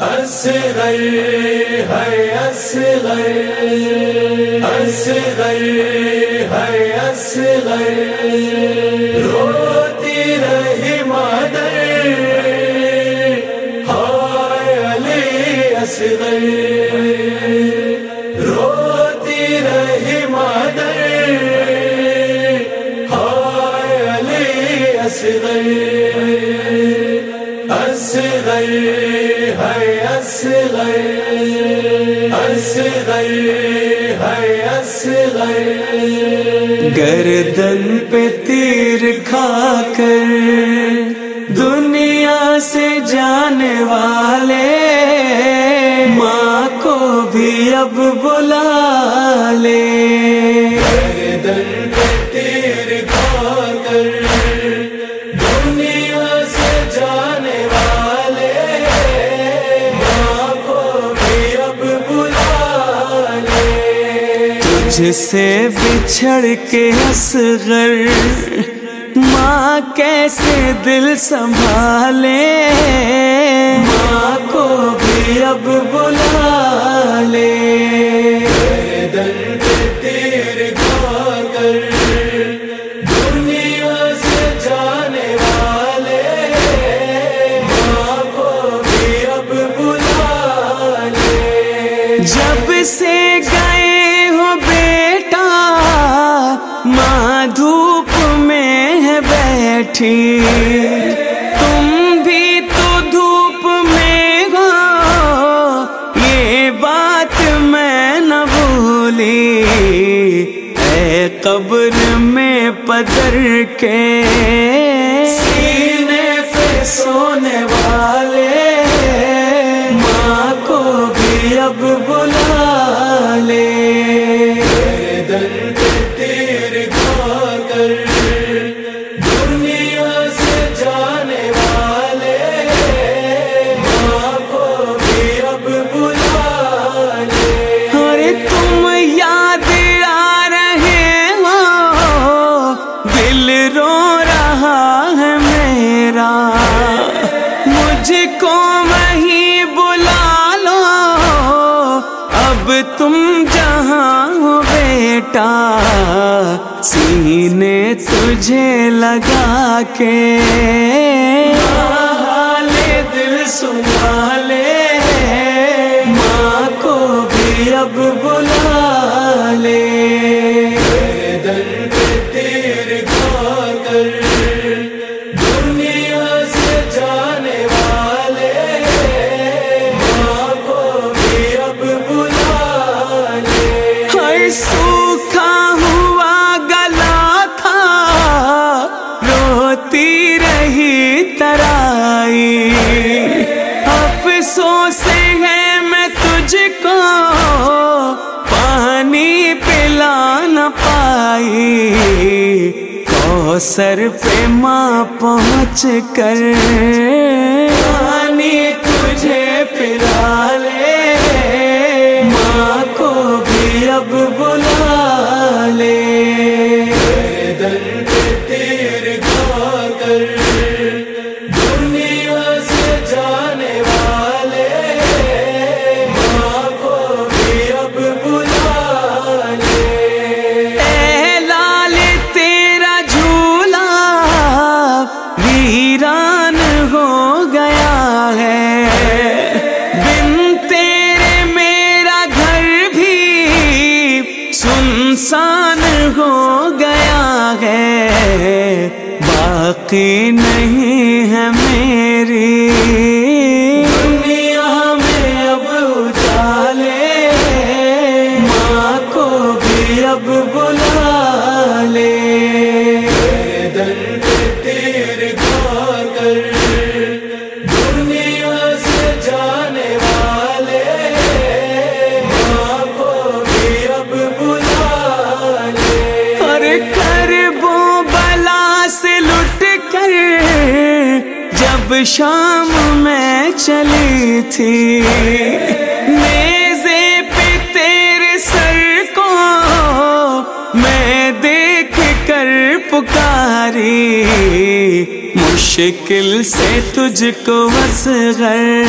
اصغر ہے اصغر اصغر ہے اصغر روتی رہی مادر، ہائے علی اصغر روتی رہی مادر، ہائے علی اصغر اصغر ہے اصغر ہے گردن پہ تیر کھا کر دنیا سے جانے والے ماں کو بھی اب بلا لے۔ سے بچھڑ کے اصغر ماں کیسے دل سنبھالے؟ ماں کو بھی اب بلا لے۔ دل پہ تیر کھا بیٹھی تم بھی تو دھوپ میں ہو۔ یہ بات میں نہ بھولی۔ اے قبر میں پدر کے۔ سینے پہ سونے والے لوٹا سینے تجھے لگا کے۔ حال دل سنبھال آئی۔ پائی سر پہ ماں پہنچ کر۔ سنسان ہو گیا ہے، باقی نہیں ہے میری۔ دنیا میں اب اجالے ماں کو بھی اب بلا۔ شام میں چلی تھی۔ نیزے پہ تیرے سر کو میں دیکھ کر پکاری۔ مشکل سے تجھ کو وسغر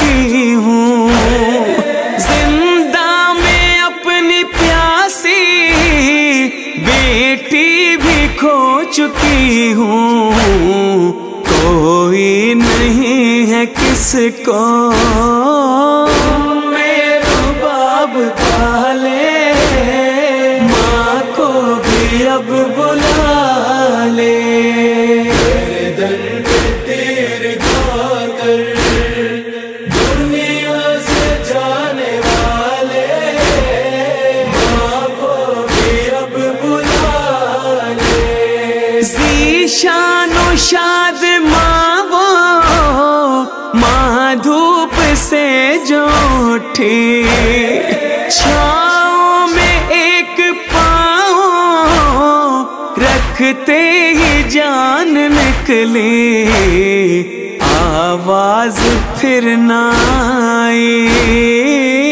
کی ہوں۔ زندہ میں اپنی پیاسی بیٹی بھی کھو چکی ہوں۔ کوئی نہیں ہے کس کو شان و شاد ماں وہ ماں دھوپ سے جو اٹھی۔ چھاؤں میں ایک پاؤں رکھتے ہی جان نکلی۔ آواز پھر نہ آئی۔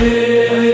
Yeah.